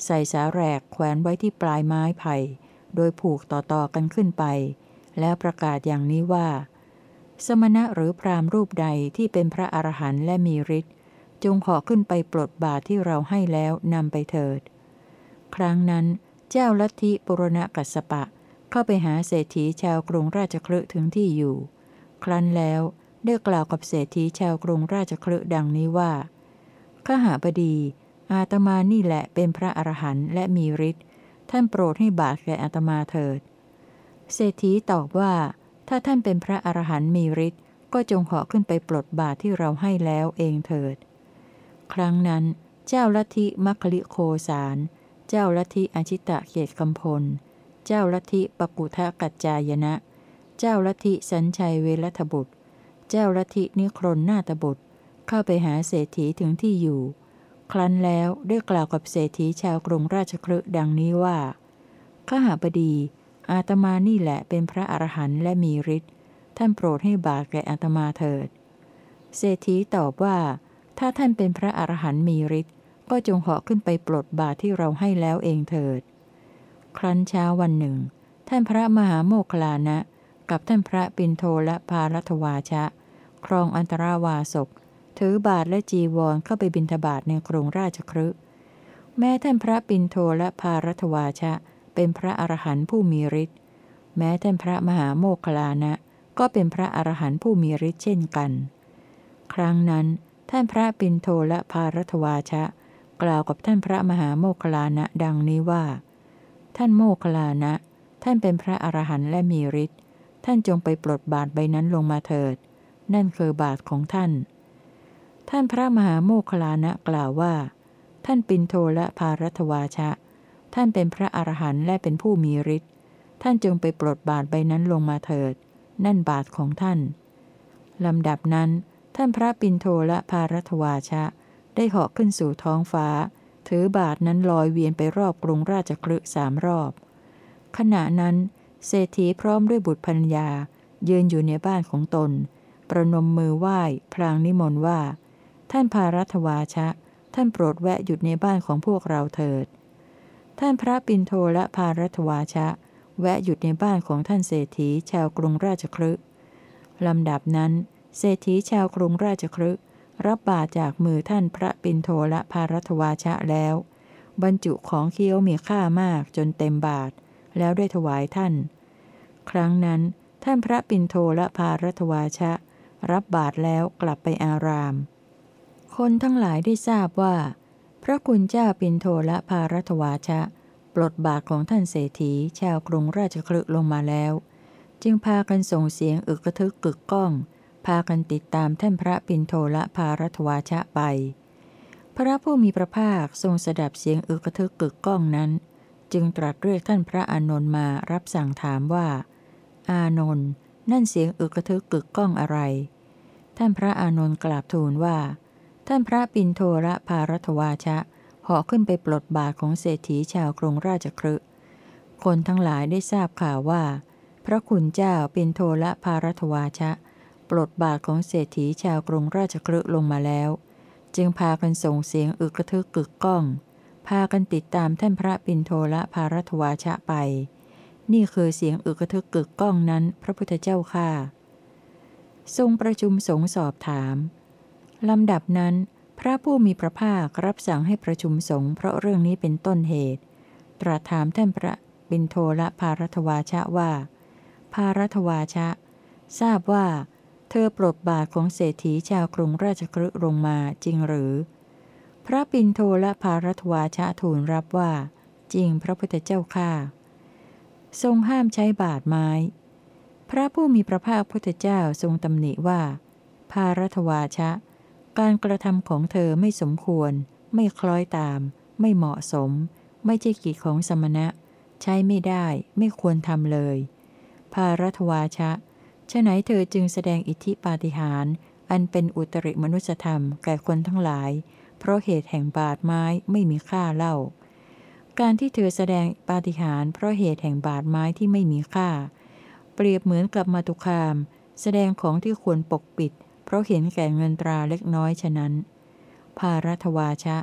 ใส่สาแรกแขวนไว้ที่ปลายไม้ไผ่ โดยผูกต่อๆกันขึ้นไป แล้วประกาศอย่างนี้ว่า สมณะหรือพรามรูปใดที่เป็นพระอรหันต์และมีฤทธิ จงขอขึ้นไปปลดบาทที่เราให้แล้วนำไปเถิด ครั้งนั้นเจ้าลัทธิปุรณกัสสปะ เข้าไปหาเศรษฐีชาวกรุงราชคลึถึงที่อยู่ ครั้นแล้วได้กล่าวกับเศรษฐีชาวกรุงราชคลึดังนี้ว่าข้าหาบดี อาตมานี่แหละเป็นพระอรหันต์และมีฤทธิ์ท่านโปรดให้บาตรแก่อาตมาเถิด เศรษฐีตอบว่า ถ้าท่านเป็นพระอรหันต์มีฤทธิ์ก็จงเหาะขึ้นไปปลดบาตรที่เราให้แล้วเองเถิด ครั้งนั้นเจ้าลัทธิมัคคิโคสาร เจ้าลัทธิอชิตะเขตกำพล เจ้าลัทธิปกุทะกัจจายนะ เจ้าลัทธิสัญชัยเวรัตบุตร เจ้าลัทธินิครนนาตบุตร เข้าไปหาเศรษฐีถึงที่อยู่ ครั้นแล้วได้กล่าวกับเศรษฐีชาวกรุงราชคลึดังนี้ว่า ข้าหาบดี อาตมานี่แหละเป็นพระอรหันต์และมีฤทธิ์ ท่านโปรดให้บาตรแก่อาตมาเถิด เศรษฐีตอบว่า ถ้าท่านเป็นพระอรหันต์มีฤทธิ์ก็จงเหาะขึ้นไปปลดบาตรที่เราให้แล้วเองเถิด ครั้นเช้าวันหนึ่ง ท่านพระมหาโมคลานะ กับท่านพระปินโทและพารัตวาชะ ครองอันตราวาสกถือบาทและจีวรเข้าไปบิณฑบาตในกรุงราชครึแม้ท่านพระปินโทและพารัตวาชะ เป็นพระอรหันต์ผู้มีฤทธิ์แม้ท่านพระมหาโมคลานะ ก็เป็นพระอรหันต์ผู้มีฤทธิ์เช่นกัน ครั้งนั้น ท่านพระปินโทและพารัตวาชะ กล่าวกับท่านพระมหาโมคลานะดังนี้ว่า ท่านโมคลานะ ท่านเป็นพระอรหันต์และมีฤทธิ์ท่านจงไปปลดบาทใบนั้นลงมาเถิด นั่นคือบาทของท่าน ท่านพระมหาโมคลานะกล่าวว่า ท่านปินโทและพารัตวาชะ ท่านเป็นพระอรหันต์และเป็นผู้มีฤทธิ์ท่านจงไปปลดบาทใบนั้นลงมาเถิด นั่นบาทของท่านลำดับนั้น ท่านพระปินโทและพารัตวาชะ ได้เหาะขึ้นสู่ท้องฟ้า ถือบาทนั้นลอยเวียนไปรอบกรุงราชกฤห์สามรอบ ขณะนั้นเศรษฐีพร้อมด้วยบุตรพัญญายืนอยู่ในบ้านของตน ประนมมือไหว้ พลางนิมนต์ว่า ท่านพารัตวาชะ ท่านโปรดแวะหยุดในบ้านของพวกเราเถิด ท่านพระปินโทและพารัตวาชะ แวะหยุดในบ้านของท่านเศรษฐีชาวกรุงราชครึลำดับนั้น เศรษฐีชาวกรุงราชครึรับบาจากมือท่านพระปินโทละภารัตวาชะแล้ว บรรจุของเคี้ยวมีค่ามากจนเต็มบาท แล้วได้ถวายท่าน ครั้งนั้น ท่านพระปินโทละภารัตวาชะ รับบาทแล้วกลับไปอาราม คนทั้งหลายได้ทราบว่า พระคุณเจ้าปินโทละภารัตวาชะ ปลดบาทของท่านเศรษฐีชาวกรุงราชคลึลงมาแล้ว จึงพากันส่งเสียงอึกกระทึกกึกก้อง พากันติดตามท่านพระปินโทละพารัตวาชะไป พระผู้มีพระภาคทรงสดับเสียงอึกระทึกกึกก้องนั้น จึงตรัสเรียกท่านพระอานนท์มารับสั่งถามว่า อานนท์นั่นเสียงอึกระทึกกึกก้องอะไร ท่านพระอานนท์กราบทูลว่า ท่านพระปินโทละพารัตวาชะเหาะขึ้นไปปลดบาทของเศรษฐีชาวกรุงราชครึคนทั้งหลายได้ทราบข่าวว่า พระคุณเจ้าป็นโทละภารัตวาชะ ปลดบาทของเศรษฐีชาวกรุงราชครึลงมาแล้ว จึงพากันส่งเสียงอึกกระทึกกึกก้อง พากันติดตามท่านพระปินโทละภารัตวาชะไป นี่คือเสียงอึกกระทึกกึกก้องนั้น พระพุทธเจ้าค่าทรงประชุมสงสอบถามลำดับนั้น พระผู้มีพระภาครับสั่งให้ประชุมสงฆ์เพราะเรื่องนี้เป็นต้นเหตุ ตรัสถามท่านพระบินโทละภารัตวาชะว่า ภารัตวาชะ ทราบว่า ธอปลดบาทของเศรษฐีชาวกรุงราชกฤห์ลงมาจริงหรือ พระปินโทละภารัตวาชะทูลรับว่า จริงพระพุทธเจ้าข้าทรงห้ามใช้บาทไม้ พระผู้มีพระภาคพุทธเจ้าทรงตำหนิว่า ภารัตวาชะ การกระทำของเธอไม่สมควร ไม่คล้อยตาม ไม่เหมาะสม ไม่ใช่กิจของสมณะ ใช้ไม่ได้ ไม่ควรทำเลย ภารัตวาชะ ฉะไหนเธอจึงแสดงอิทธิปาฏิหาริย์อันเป็นอุตริมนุสธรรมแก่คนทั้งหลาย เพราะเหตุแห่งบาดไม้ไม่มีค่าเล่า การที่เธอแสดงปาฏิหาริย์เพราะเหตุแห่งบาดไม้ที่ไม่มีค่า เปรียบเหมือนกับมาตุคาม แสดงของที่ควรปกปิด เพราะเห็นแก่เงินตราเล็กน้อยฉะนั้น ภารัตวาชะ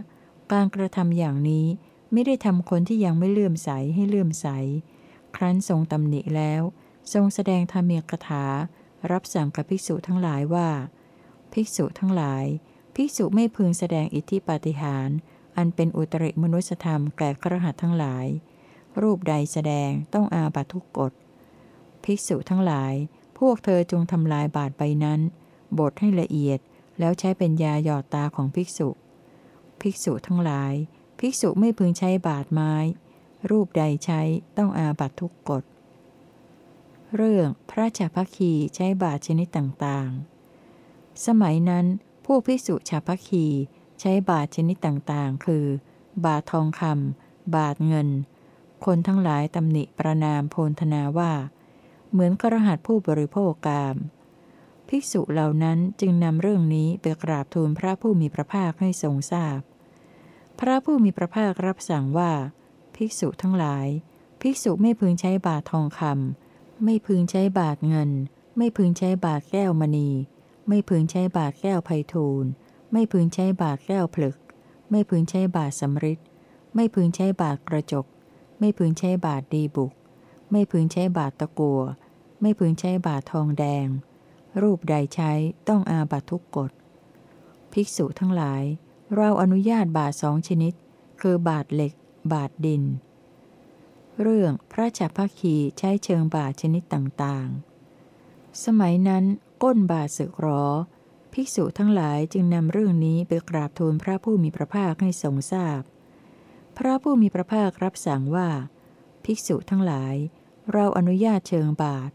การกระทำอย่างนี้ไม่ได้ทำคนที่ยังไม่เลื่อมใสให้เลื่อมใส ครั้นทรงตำหนิแล้ว ทรงแสดงธรรมีกถา รับสั่งกับภิกษุทั้งหลายว่า ภิกษุทั้งหลาย ภิกษุไม่พึงแสดงอิทธิปาฏิหาริย์อันเป็นอุตริมนุสธรรมแก่กระหัตทั้งหลาย รูปใดแสดงต้องอาบัตทุกกฎ ภิกษุทั้งหลาย พวกเธอจงทำลายบาทใบนั้นบดให้ละเอียด แล้วใช้เป็นยาหยอดตาของภิกษุ ภิกษุทั้งหลาย ภิกษุไม่พึงใช้บาดไม้ รูปใดใช้ต้องอาบัตทุกกฎ เรื่องพระชาพคีใช้บาทชนิดต่างๆ สมัยนั้นผู้พิสุชาพคีใช้บาทชนิดต่างๆ คือ บาททองคำบาทเงิน คนทั้งหลายตำหนิประนามโพลธนาว่า เหมือนกระหัสผู้บริโภคกาม ภิกษุเหล่านั้นจึงนำเรื่องนี้ไปกราบทูลพระผู้มีพระภาคให้ทรงทราบพพระผู้มีพระภาครับสั่งว่า ภิกษุทั้งหลาย ภิกษุไม่พึงใช้บาททองคำ ไม่พึงใช้บาทเงิน ไม่พึงใช้บาทแก้วมณี ไม่พึงใช้บาทแก้วไพทูลไม่พึงใช้บาทแก้วผลึก ไม่พึงใช้บาทสำริดไม่พึงใช้บาทกระจก ไม่พึงใช้บาทดีบุก ไม่พึงใช้บาทตะกัว ไม่พึงใช้บาททองแดง รูปใดใช้ต้องอาบัตทุกกฎ ภิกษุทั้งหลาย เราอนุญาตบาทสองชนิด คือบาทเหล็ก บาทดิน เรื่องพระจักพคีใช้เชิงบาชนิดต่างๆ สมัยนั้นก้นบาสึกรอ ภิกษุทั้งหลายจึงนำเรื่องนี้ไปกราบทูลพระผู้มีพระภาคให้ทรงทราบพพระผู้มีพระภาครับสั่งว่า ภิกษุทั้งหลาย เราอนุญาตเชิงบาท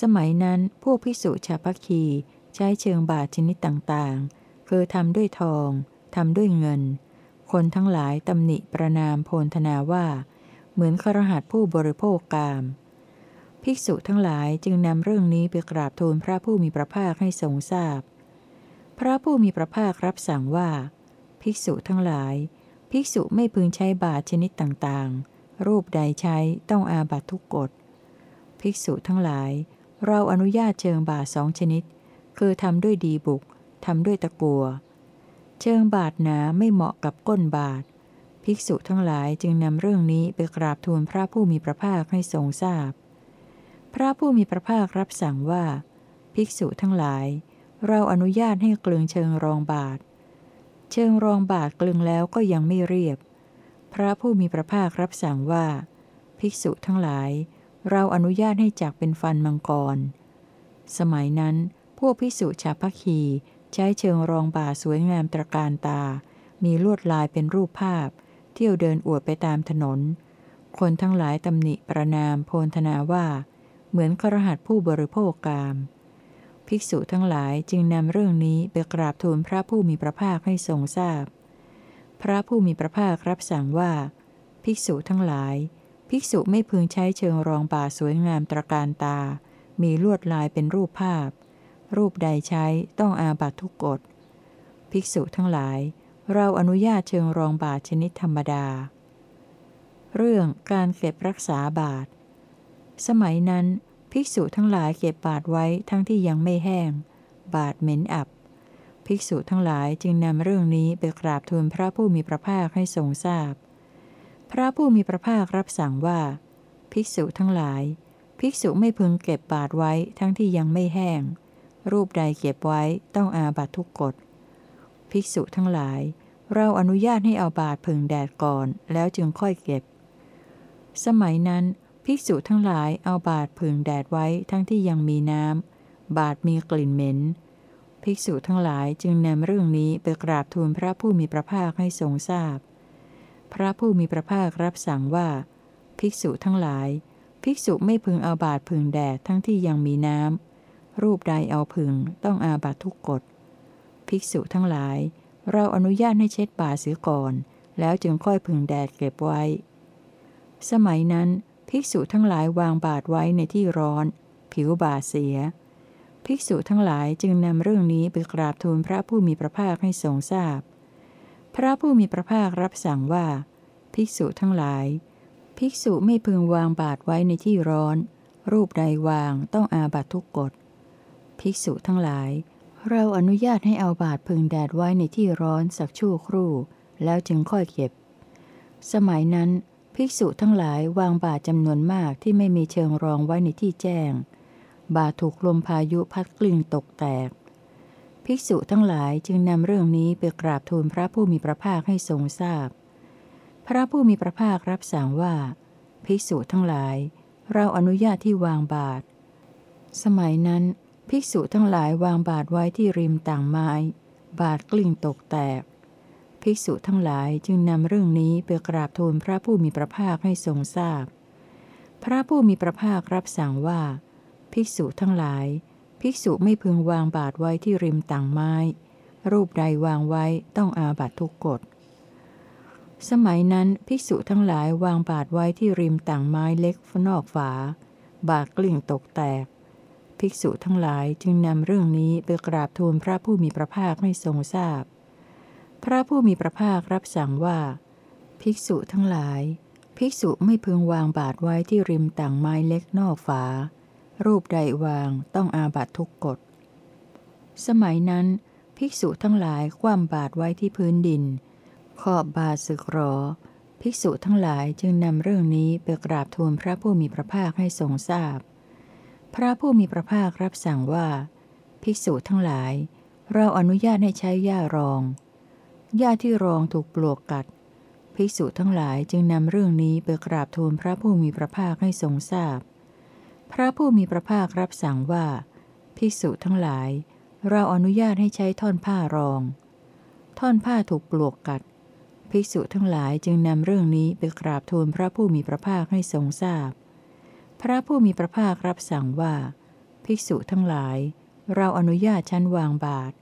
สมัยนั้นพวกภิกษุชาพัคีใช้เชิงบาทชนิดต่างๆ คือทำด้วยทองทำด้วยเงิน คนทั้งหลายตำหนิประนามโพลธนาว่า เหมือนครหัสผู้บริโภคกาม ภิกษุทั้งหลายจึงนำเรื่องนี้ไปกราบทูลพระผู้มีพระภาคให้ทรงทราบพพระผู้มีพระภาครับสั่งว่า ภิกษุทั้งหลาย ภิกษุไม่พึงใช้บาทชนิดต่างๆ รูปใดใช้ต้องอาบัตทุกกฎ ภิกษุทั้งหลาย เราอนุญาตเชิงบาทสองชนิด คือทำด้วยดีบุกทำด้วยตะกัว เชิงบาทหนาไม่เหมาะกับก้นบาท ภิกษุทั้งหลายจึงนำเรื่องนี้ไปกราบทูลพระผู้มีพระภาคให้ทรงทราบพพระผู้มีพระภาครับสั่งว่า ภิกษุทั้งหลาย เราอนุญาตให้กลึงเชิงรองบาท เชิงรองบาทกลึงแล้วก็ยังไม่เรียบ พระผู้มีพระภาครับสั่งว่า ภิกษุทั้งหลาย เราอนุญาตให้จักเป็นฟันมังกร สมัยนั้น พวกภิกษุชาพัคีใช้เชิงรองบาทสวยงามตระการตา มีลวดลายเป็นรูปภาพ เที่ยวเดินอวดไปตามถนน คนทั้งหลายตำหนิประนามโพลธนาว่า เหมือนครหัสผู้บริโภคกาม ภิกษุทั้งหลายจึงนำเรื่องนี้ไปกราบทูลพระผู้มีพระภาคให้ทรงทราบพพระผู้มีพระภาครับสั่งว่า ภิกษุทั้งหลาย ภิกษุไม่พึงใช้เชิงรองบาสวยงามตระการตา มีลวดลายเป็นรูปภาพ รูปใดใช้ต้องอาบัตทุกกฎภิกษุทั้งหลาย เราอนุญาตเชิงรองบาทชนิดธรรมดา เรื่องการเก็บรักษาบาท สมัยนั้น ภิกษุทั้งหลายเก็บบาดไว้ทั้งที่ยังไม่แห้ง บาดเหม็นอับ ภิกษุทั้งหลายจึงนำเรื่องนี้ไปกราบทูลพระผู้มีพระภาคให้ทรงทราบพพระผู้มีพระภาครับสั่งว่า ภิกษุทั้งหลาย ภิกษุไม่พึงเก็บบาดไว้ทั้งที่ยังไม่แห้ง รูปใดเก็บไว้ต้องอาบัตทุกกฎ ภิกษุทั้งหลาย เราอนุญาตให้เอาบาดพึงแดดก่อน แล้วจึงค่อยเก็บ สมัยนั้น ภิกษุทั้งหลายเอาบาดผึ่งแดดไว้ทั้งที่ยังมีน้ำ บาดมีกลิ่นเหม็น ภิกษุทั้งหลายจึงนำเรื่องนี้ไปกราบทูลพระผู้มีพระภาคให้ทรงทราบพพระผู้มีพระภาครับสั่งว่า ภิกษุทั้งหลาย ภิกษุไม่พึงเอาบาดผึ่งแดดทั้งที่ยังมีน้ำรูปใดเอาผึ่งต้องอาบัตทุกกฎ ภิกษุทั้งหลาย เราอนุญาตให้เช็ดบาดเสียก่อน แล้วจึงค่อยผึ่งแดดเก็บไว้ สมัยนั้น ภิกษุทั้งหลายวางบาทไว้ในที่ร้อน ผิวบาทเสีย ภิกษุทั้งหลายจึงนำเรื่องนี้ไปกราบทูลพระผู้มีพระภาคให้ทรงทราบพพระผู้มีพระภาครับสั่งว่า ภิกษุทั้งหลาย ภิกษุไม่พึงวางบาทไว้ในที่ร้อน รูปใดวางต้องอาบัตทุกกฎภิกษุทั้งหลาย เราอนุญาตให้เอาบาทพึงแดดไว้ในที่ร้อนสักชั่วครู่ แล้วจึงค่อยเก็บ สมัยนั้น ภิกษุทั้งหลายวางบาทจำนวนมากที่ไม่มีเชิงรองไว้ในที่แจ้ง บาทถูกลมพายุพัดกลิ้งตกแตก ภิกษุทั้งหลายจึงนำเรื่องนี้ไปกราบทูลพระผู้มีพระภาคให้ทรงทราบพพระผู้มีพระภาครับสั่งว่า ภิกษุทั้งหลาย เราอนุญาตที่วางบาทสมัยนั้น ภิกษุทั้งหลายวางบาทไว้ที่ริมต่างไม้ บาทกลิ้งตกแตก ภิกษุทั้งหลายจึงนำเรื่องนี้ไปกราบทูลพระผู้มีพระภาคให้ทรงทราบพพระผู้มีพระภาครับสั่งว่า ภิกษุทั้งหลาย ภิกษุไม่พึงวางบาทไว้ที่ริมต่างไม้ รูปใดวางไว้ต้องอาบัตทุกกฎสมัยนั้นภิกษุทั้งหลายวางบาทไว้ที่ริมต่างไม้เล็กนอกฝา บาทกลิ่งตกแตก ภิกษุทั้งหลายจึงนำเรื่องนี้ไปกราบทูลพระผู้มีพระภาคให้ทรงทราบพพระผู้มีพระภาครับสั่งว่า ภิกษุทั้งหลาย ภิกษุไม่พึงวางบาทไว้ที่ริมต่างไม้เล็กนอกฝา รูปใดวางต้องอาบัตทุกกฎ สมัยนั้น ภิกษุทั้งหลายคว่ำบาทไว้ที่พื้นดิน ขอบบาสึกรอ ภิกษุทั้งหลายจึงนำเรื่องนี้ไปกราบทูลพระผู้มีพระภาคให้ทรงทราบพ พระผู้มีพระภาครับสั่งว่า ภิกษุทั้งหลาย เราอนุญาตให้ใช้หญ้ารอง หญ้าที่รองถูกปลวกกัด ภิกษุทั้งหลายจึงนำเรื่องนี้ไปกราบทูลพระผู้มีพระภาคให้ทรงทราบพพระผู้มีพระภาครับสั่งว่า ภิกษุทั้งหลาย เราอนุญาตให้ใช้ท่อนผ้ารอง ท่อนผ้าถูกปลวกกัด ภิกษุทั้งหลายจึงนำเรื่องนี้ไปกราบทูลพระผู้มีพระภาคให้ทรงทราบพ พระผู้มีพระภาครับสั่งว่า ภิกษุทั้งหลาย เราอนุญาตชั้นวางบาท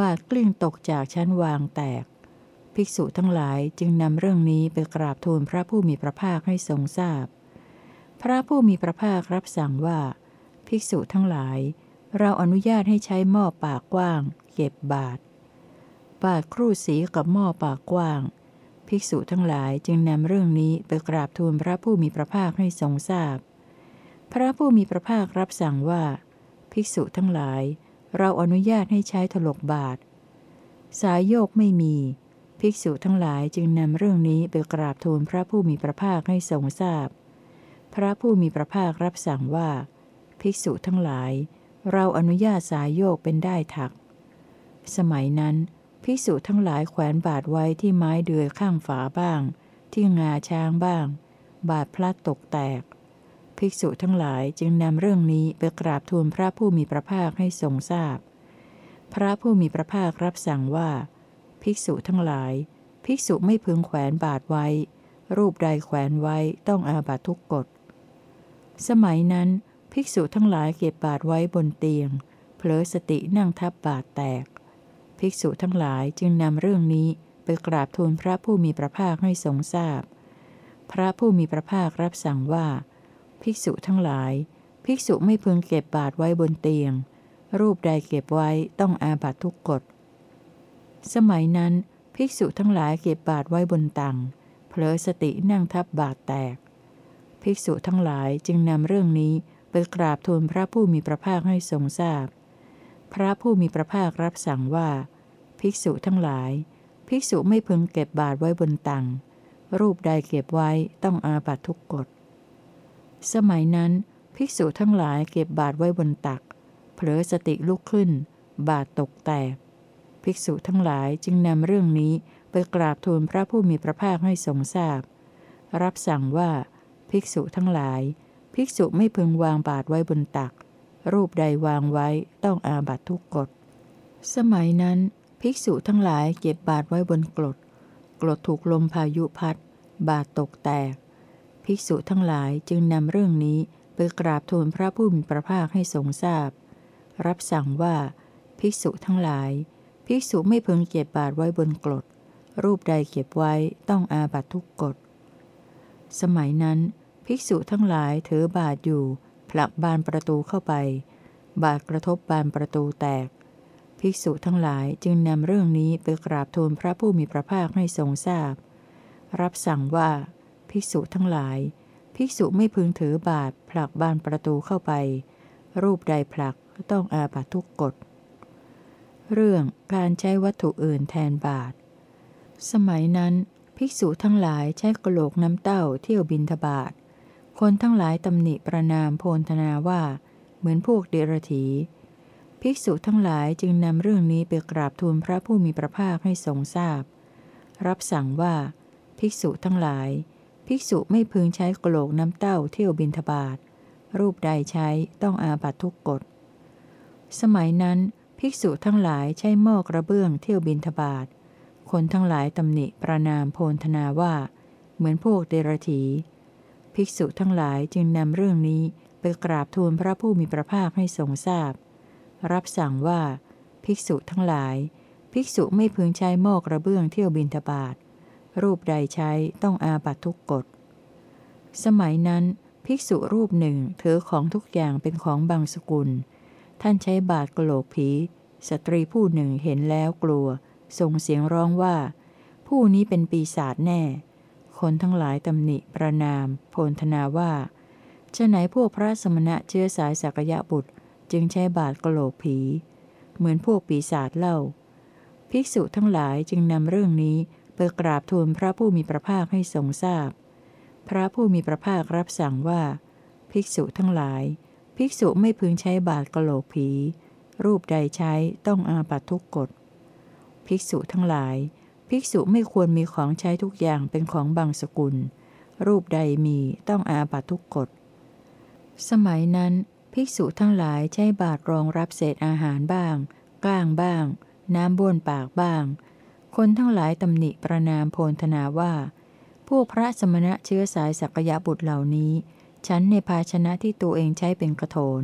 บาทกลิ้งตกจากชั้นวางแตก ภิกษุทั้งหลายจึงนำเรื่องนี้ไปกราบทูลพระผู้มีพระภาคให้ทรงทราบพพระผู้มีพระภาครับสั่งว่า ภิกษุทั้งหลาย เราอนุญาตให้ใช้หม้อปากกว้าง เก็บบาท บาทครูสีกับหม้อปากกว้าง ภิกษุทั้งหลายจึงนำเรื่องนี้ไปกราบทูลพระผู้มีพระภาคให้ทรงทราบพพระผู้มีพระภาครับสั่งว่า ภิกษุทั้งหลาย เราอนุญาตให้ใช้ถลกบาท สายโยกไม่มี ภิกษุทั้งหลายจึงนำเรื่องนี้ไปกราบทูลพระผู้มีพระภาคให้ทรงทราบพพระผู้มีพระภาครับสั่งว่า ภิกษุทั้งหลาย เราอนุญาตสายโยกเป็นได้ถัก สมัยนั้น ภิกษุทั้งหลายแขวนบาทไว้ที่ไม้เดือยข้างฝาบ้าง ที่งาช้างบ้าง บาทพลัดตกแตก ภิกษุทั้งหลายจึงนำเรื่องนี้ไปกราบทูลพระผู้มีพระภาคให้ทรงทราบพพระผู้มีพระภาครับสั่งว่า ภิกษุทั้งหลาย ภิกษุไม่พึงแขวนบาทไว้ รูปใดแขวนไว้ต้องอาบัตทุกกฎ สมัยนั้น ภิกษุทั้งหลายเก็บบาทไว้บนเตียง เผลอสตินั่งทับบาทแตก ภิกษุทั้งหลายจึงนำเรื่องนี้ไปกราบทูลพระผู้มีพระภาคให้ทรงทราบพพระผู้มีพระภาครับสั่งว่า ภิกษุทั้งหลาย ภิกษุไม่พึงเก็บบาทไว้บนเตียง รูปใดเก็บไว้ต้องอาบัตทุกกฎ สมัยนั้น ภิกษุทั้งหลายเก็บบาทไว้บนตังเผลอสตินั่งทับบาทแตก ภิกษุทั้งหลายจึงนำเรื่องนี้ไปกราบทูลพระผู้มีพระภาคให้ทรงทราบพ พระผู้มีพระภาครับสั่งว่า ภิกษุทั้งหลาย ภิกษุไม่พึงเก็บบาทไว้บนตังรูปใดเก็บไว้ต้องอาบัตทุกกฎ สมัยนั้น ภิกษุทั้งหลายเก็บบาทไว้บนตัก เผลอสติลุกขึ้น บาทตกแตก ภิกษุทั้งหลายจึงนำเรื่องนี้ไปกราบทูลพระผู้มีพระภาคให้ทรงทราบ รับสั่งว่า ภิกษุทั้งหลาย ภิกษุไม่พึงวางบาทไว้บนตัก รูปใดวางไว้ต้องอาบัตทุกกฎ สมัยนั้น ภิกษุทั้งหลายเก็บบาทไว้บนกรดกรดถูกลมพายุพัด บาทตกแตก ภิกษุทั้งหลายจึงนำเรื่องนี้ไปกราบทูลพระผู้มีพระภาคให้ทรงทราบ รับสั่งว่า ภิกษุทั้งหลาย ภิกษุไม่พึงเก็บบาทไว้บนกรดรูปใดเก็บไว้ต้องอาบัตทุกกฎ สมัยนั้น ภิกษุทั้งหลายถือบาทอยู่ ผลักบานประตูเข้าไป บาทกระทบบานประตูแตก ภิกษุทั้งหลายจึงนำเรื่องนี้ไปกราบทูลพระผู้มีพระภาคให้ทรงทราบ รับสั่งว่า ภิกษุทั้งหลาย ภิกษุไม่พึงถือบาทผลักบานประตูเข้าไป รูปใดผลักต้องอาบัตทุกกฎ เรื่องการใช้วัตถุอื่นแทนบาท สมัยนั้น ภิกษุทั้งหลายใช้กระโหลกน้ำเต้าเที่ยวบินทบาท คนทั้งหลายตำหนิประนามโพนธนาว่า เหมือนพวกเดรถี ภิกษุทั้งหลายจึงนำเรื่องนี้ไปกราบทูลพระผู้มีพระภาคให้ทรงทราบ รับสั่งว่า ภิกษุทั้งหลาย ภิกษุไม่พึงใช้กโหลกน้ำเต้าเที่ยวบินทบาทรูปใดใช้ต้องอาบัตทุกกฎ สมัยนั้น ภิกษุทั้งหลายใช้หม้อกระเบื้องเที่ยวบินทบาทคนทั้งหลายตำหนิประนามโพนธนาว่า เหมือนพวกเดรธี ภิกษุทั้งหลายจึงนำเรื่องนี้ไปกราบทูลพระผู้มีพระภาคให้ทรงทราบ รับสั่งว่า ภิกษุทั้งหลาย ภิกษุไม่พึงใช้หม้อกระเบื้องเที่ยวบินทบาทรูปใดใช้ต้องอาบัตทุกกฎ สมัยนั้น ภิกษุรูปหนึ่งถือของทุกอย่างเป็นของบางสกุล ท่านใช้บาทกโหลกผี สตรีผู้หนึ่งเห็นแล้วกลัวส่งเสียงร้องว่า ผู้นี้เป็นปีศาจแน่ คนทั้งหลายตำหนิ ประนาม โพลธนาว่าจะไหนพวกพระสมณะเชื้อสายสักยะบุตร จึงใช้บาทกระโหลกผี เหมือนพวกปีศาจเล่า ภิกษุทั้งหลายจึงนำเรื่องนี้ไปกราบทูลพระผู้มีพระภาคให้ทรงทราบพพระผู้มีพระภาครับสั่งว่า ภิกษุทั้งหลาย ภิกษุไม่พึงใช้บาทกระโหลกผี รูปใดใช้ต้องอาบัตทุกกฎภิกษุทั้งหลาย ภิกษุไม่ควรมีของใช้ทุกอย่างเป็นของบางสกุล รูปใดมีต้องอาบัตทุกกฎ สมัยนั้น ภิกษุทั้งหลายใช้บาทรองรับเศษอาหารบ้าง ก้างบ้าง น้ำบ้วนปากบ้าง คนทั้งหลายตำหนิประนามโพลธนาว่า พวกพระสมณะเชื้อสายสักยะบุตรเหล่านี้ ฉันในภาชนะที่ตัวเองใช้เป็นกระโถน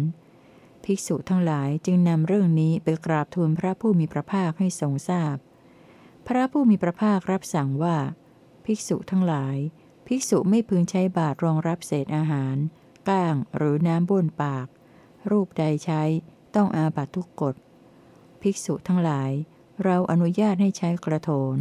ภิกษุทั้งหลายจึงนำเรื่องนี้ไปกราบทูลพระผู้มีพระภาคให้ทรงทราบพ พระผู้มีพระภาครับสั่งว่า ภิกษุทั้งหลาย ภิกษุไม่พึงใช้บาตรรองรับเศษอาหาร ก้างหรือน้ำบ้วนปาก รูปใดใช้ต้องอาบัตทุกกฎ ภิกษุทั้งหลาย เราอนุญาตให้ใช้กระโถน